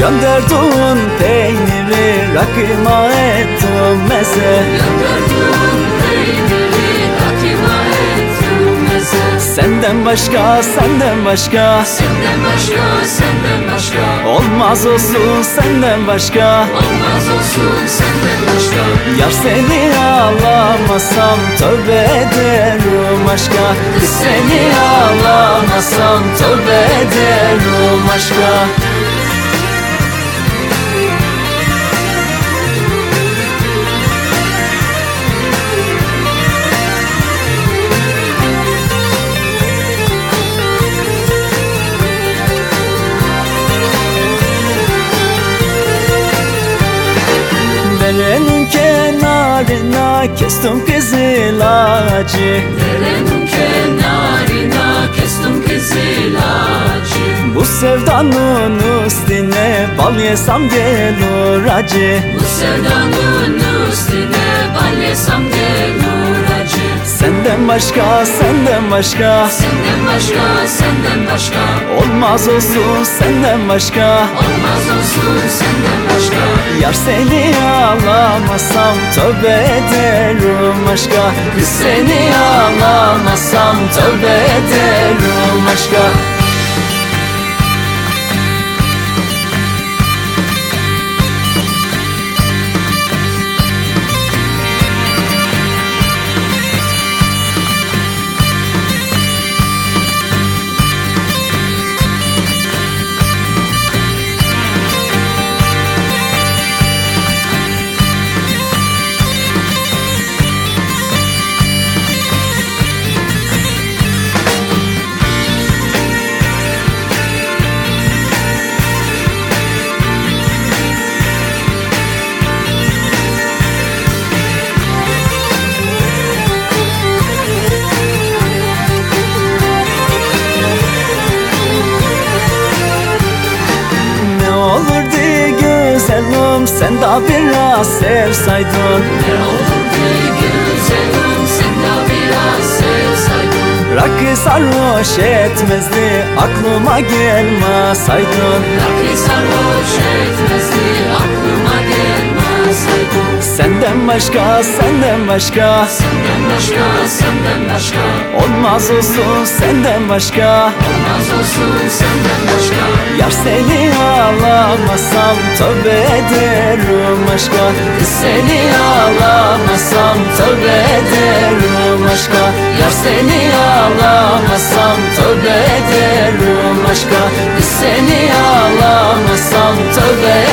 Gönderdin peyniri rakıma ettim meze Senden başka senden başka. Senden başka, senden başka. Olmaz olsun senden başka. Olmaz olsun senden başka. Yar seni ağlamasam tövbe ederim aşka. Kız seni ağlamasam tövbe ederim aşka kenarına kestim kızıl ağacı Derenin kenarına kestim kızıl ağacı Bu sevdanın üstüne bal yesam gelir acı. Bu sevdanın üstüne bal yesam gelir Senden başka senden başka. Senden başka, senden başka. Olmaz olsun senden başka. Olmaz olsun senden başka. Yar seni ağlamasam tövbe ederim aşka. Kız seni ağlamasam tövbe ederim aşka sen de biraz sevsaydın. Ne olurdu güzelim sen de biraz sevsaydın. Rakı sarhoş etmezdi aklıma gelmesaydın. Rakı sarhoş etmezdi Senden başka senden başka. Senden başka, senden başka. Olmaz olsun senden başka. Olmaz olsun senden başka. Yar seni ağlamasam tövbe ederim aşka. Kız seni ağlamasam tövbe ederim aşka. Yar seni ağlamasam tövbe ederim aşka. Kız seni ağlamasam tövbe